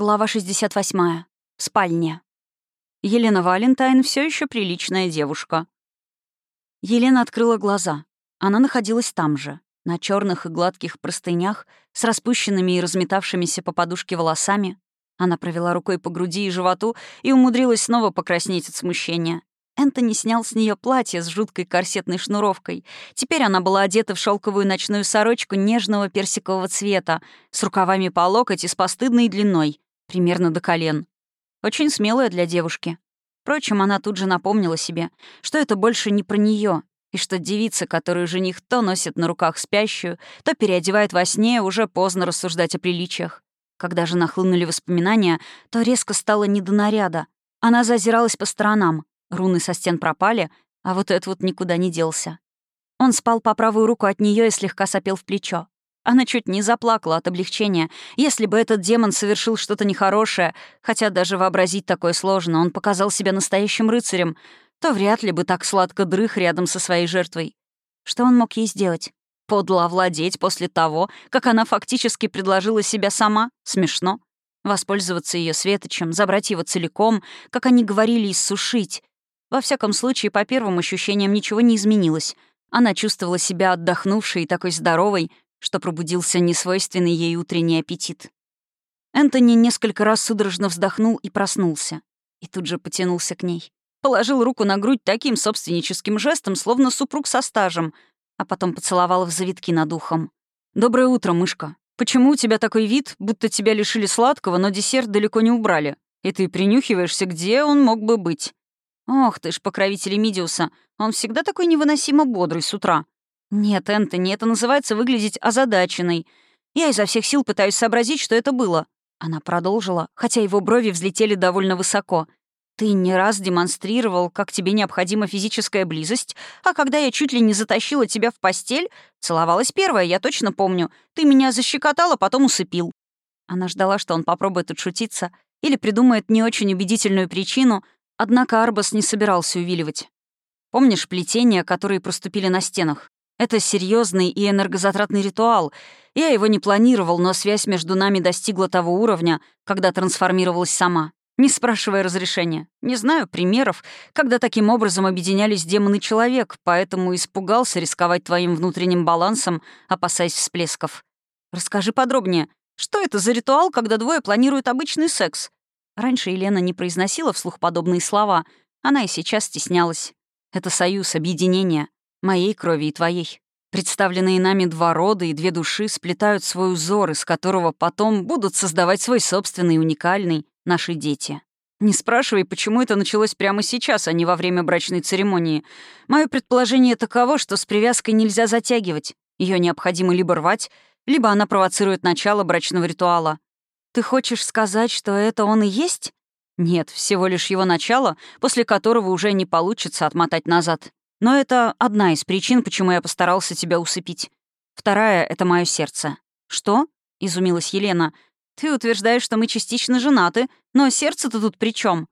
Глава 68. Спальня. Елена Валентайн все еще приличная девушка. Елена открыла глаза. Она находилась там же, на черных и гладких простынях, с распущенными и разметавшимися по подушке волосами. Она провела рукой по груди и животу и умудрилась снова покраснеть от смущения. Энтони снял с нее платье с жуткой корсетной шнуровкой. Теперь она была одета в шелковую ночную сорочку нежного персикового цвета, с рукавами по локоть и с постыдной длиной, примерно до колен. Очень смелая для девушки. Впрочем, она тут же напомнила себе, что это больше не про нее, и что девица, которую жених то носит на руках спящую, то переодевает во сне, уже поздно рассуждать о приличиях. Когда же нахлынули воспоминания, то резко стало не до наряда. Она зазиралась по сторонам. Руны со стен пропали, а вот этот вот никуда не делся. Он спал по правую руку от нее и слегка сопел в плечо. Она чуть не заплакала от облегчения. Если бы этот демон совершил что-то нехорошее, хотя даже вообразить такое сложно, он показал себя настоящим рыцарем, то вряд ли бы так сладко дрых рядом со своей жертвой. Что он мог ей сделать? Подло овладеть после того, как она фактически предложила себя сама? Смешно. Воспользоваться ее светочем, забрать его целиком, как они говорили, иссушить. Во всяком случае, по первым ощущениям ничего не изменилось. Она чувствовала себя отдохнувшей и такой здоровой, что пробудился несвойственный ей утренний аппетит. Энтони несколько раз судорожно вздохнул и проснулся. И тут же потянулся к ней. Положил руку на грудь таким собственническим жестом, словно супруг со стажем, а потом поцеловал в завитки над ухом. «Доброе утро, мышка. Почему у тебя такой вид, будто тебя лишили сладкого, но десерт далеко не убрали? И ты принюхиваешься, где он мог бы быть?» «Ох ты ж, покровитель Мидиуса, он всегда такой невыносимо бодрый с утра». «Нет, Энтони, это называется выглядеть озадаченной. Я изо всех сил пытаюсь сообразить, что это было». Она продолжила, хотя его брови взлетели довольно высоко. «Ты не раз демонстрировал, как тебе необходима физическая близость, а когда я чуть ли не затащила тебя в постель, целовалась первая, я точно помню, ты меня защекотала, потом усыпил». Она ждала, что он попробует отшутиться или придумает не очень убедительную причину, Однако Арбас не собирался увиливать. Помнишь плетения, которые проступили на стенах? Это серьезный и энергозатратный ритуал. Я его не планировал, но связь между нами достигла того уровня, когда трансформировалась сама. Не спрашивая разрешения. Не знаю примеров, когда таким образом объединялись демон и человек, поэтому испугался рисковать твоим внутренним балансом, опасаясь всплесков. Расскажи подробнее, что это за ритуал, когда двое планируют обычный секс? Раньше Елена не произносила вслух подобные слова, она и сейчас стеснялась. Это союз, объединение. Моей крови и твоей. Представленные нами два рода и две души сплетают свой узор, из которого потом будут создавать свой собственный, уникальный, наши дети. Не спрашивай, почему это началось прямо сейчас, а не во время брачной церемонии. Мое предположение таково, что с привязкой нельзя затягивать. Ее необходимо либо рвать, либо она провоцирует начало брачного ритуала. Ты хочешь сказать, что это он и есть? Нет, всего лишь его начало, после которого уже не получится отмотать назад. Но это одна из причин, почему я постарался тебя усыпить. Вторая — это мое сердце. Что? — изумилась Елена. Ты утверждаешь, что мы частично женаты, но сердце-то тут при чем?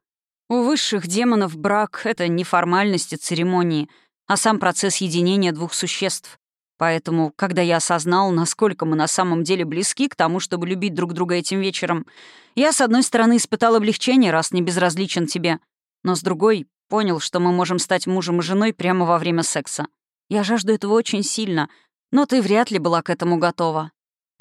У высших демонов брак — это не формальности церемонии, а сам процесс единения двух существ. Поэтому, когда я осознал, насколько мы на самом деле близки к тому, чтобы любить друг друга этим вечером, я, с одной стороны, испытал облегчение, раз не безразличен тебе, но с другой — понял, что мы можем стать мужем и женой прямо во время секса. Я жажду этого очень сильно, но ты вряд ли была к этому готова».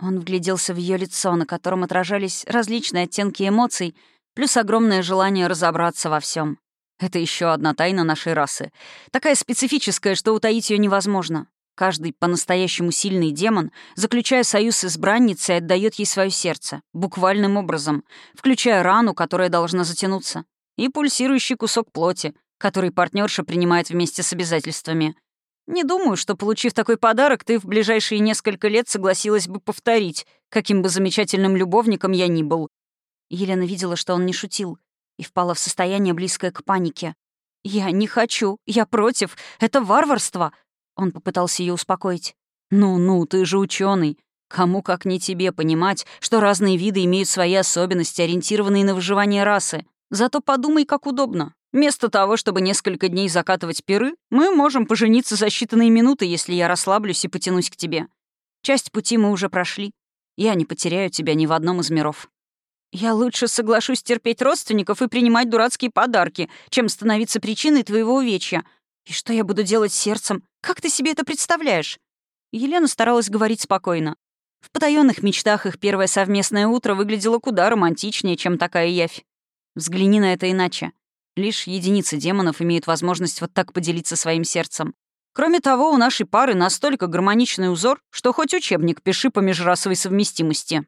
Он вгляделся в ее лицо, на котором отражались различные оттенки эмоций, плюс огромное желание разобраться во всем. Это еще одна тайна нашей расы. Такая специфическая, что утаить ее невозможно. Каждый по-настоящему сильный демон, заключая союз с избранницей, отдает ей свое сердце, буквальным образом, включая рану, которая должна затянуться, и пульсирующий кусок плоти, который партнерша принимает вместе с обязательствами. Не думаю, что, получив такой подарок, ты в ближайшие несколько лет согласилась бы повторить, каким бы замечательным любовником я ни был. Елена видела, что он не шутил, и впала в состояние, близкое к панике. «Я не хочу, я против, это варварство», он попытался ее успокоить. «Ну-ну, ты же ученый. Кому как не тебе понимать, что разные виды имеют свои особенности, ориентированные на выживание расы. Зато подумай, как удобно. Вместо того, чтобы несколько дней закатывать перы, мы можем пожениться за считанные минуты, если я расслаблюсь и потянусь к тебе. Часть пути мы уже прошли. Я не потеряю тебя ни в одном из миров». Я лучше соглашусь терпеть родственников и принимать дурацкие подарки, чем становиться причиной твоего увечья. И что я буду делать с сердцем? Как ты себе это представляешь?» Елена старалась говорить спокойно. В потаенных мечтах их первое совместное утро выглядело куда романтичнее, чем такая явь. Взгляни на это иначе. Лишь единицы демонов имеют возможность вот так поделиться своим сердцем. Кроме того, у нашей пары настолько гармоничный узор, что хоть учебник пиши по межрасовой совместимости.